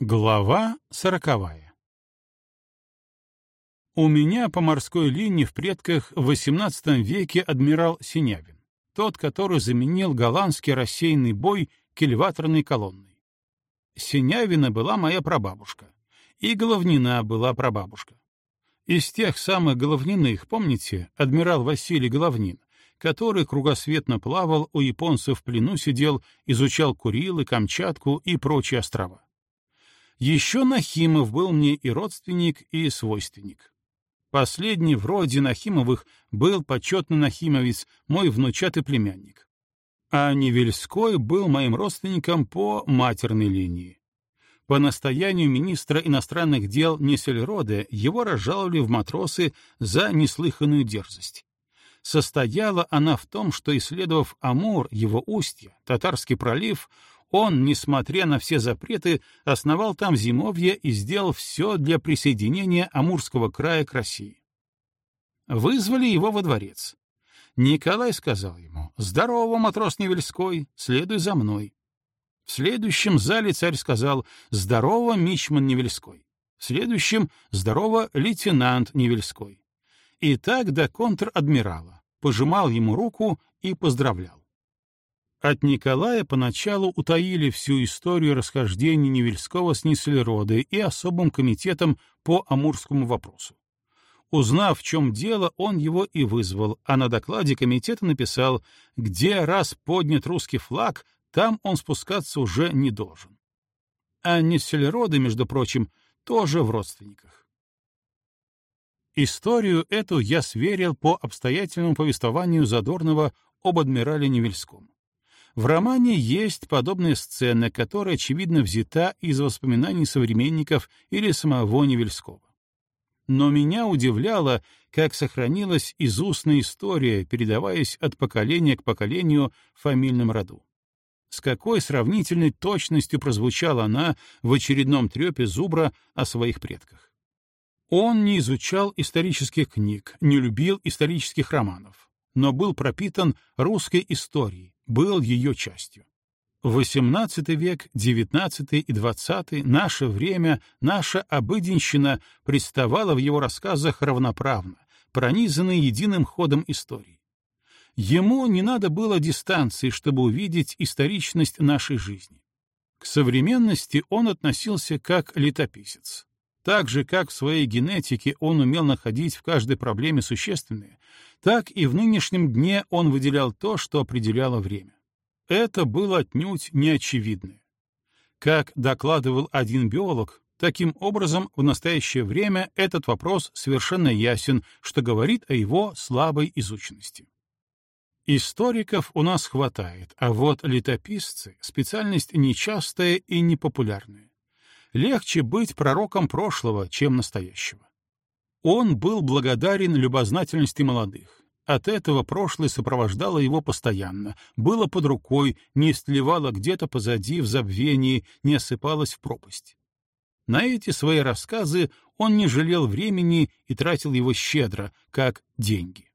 Глава сороковая У меня по морской линии в предках в XVIII веке адмирал Синявин, тот, который заменил голландский рассеянный бой кильваторной колонной. Синявина была моя прабабушка, и Головнина была прабабушка. Из тех самых Головниных, помните, адмирал Василий Головнин, который кругосветно плавал, у японцев в плену сидел, изучал Курилы, Камчатку и прочие острова. Еще Нахимов был мне и родственник, и свойственник. Последний вроде Нахимовых был почетный Нахимовец, мой внучатый племянник. А Невельской был моим родственником по матерной линии. По настоянию министра иностранных дел Несельроде его разжаловали в матросы за неслыханную дерзость. Состояла она в том, что, исследовав Амур, его устье, Татарский пролив, он, несмотря на все запреты, основал там зимовье и сделал все для присоединения Амурского края к России. Вызвали его во дворец. Николай сказал ему, «Здорово, матрос Невельской, следуй за мной». В следующем зале царь сказал, «Здорово, мичман Невельской». В следующем, «Здорово, лейтенант Невельской». И так до контр-адмирала, пожимал ему руку и поздравлял. От Николая поначалу утаили всю историю расхождения Невельского с Нисельродой и особым комитетом по Амурскому вопросу. Узнав, в чем дело, он его и вызвал, а на докладе комитета написал, где раз поднят русский флаг, там он спускаться уже не должен. А Нисельроды, между прочим, тоже в родственниках. Историю эту я сверил по обстоятельному повествованию Задорнова об адмирале Невельском. В романе есть подобная сцена, которая, очевидно, взята из воспоминаний современников или самого Невельского. Но меня удивляло, как сохранилась изустная история, передаваясь от поколения к поколению в фамильном роду. С какой сравнительной точностью прозвучала она в очередном трепе Зубра о своих предках. Он не изучал исторических книг, не любил исторических романов, но был пропитан русской историей, был ее частью. XVIII век, XIX и XX, наше время, наша обыденщина представала в его рассказах равноправно, пронизанной единым ходом истории. Ему не надо было дистанции, чтобы увидеть историчность нашей жизни. К современности он относился как летописец. Так же, как в своей генетике он умел находить в каждой проблеме существенное, так и в нынешнем дне он выделял то, что определяло время. Это было отнюдь неочевидное. Как докладывал один биолог, таким образом в настоящее время этот вопрос совершенно ясен, что говорит о его слабой изученности. Историков у нас хватает, а вот летописцы — специальность нечастая и непопулярная. Легче быть пророком прошлого, чем настоящего. Он был благодарен любознательности молодых. От этого прошлое сопровождало его постоянно, было под рукой, не истлевало где-то позади в забвении, не осыпалось в пропасть. На эти свои рассказы он не жалел времени и тратил его щедро, как деньги.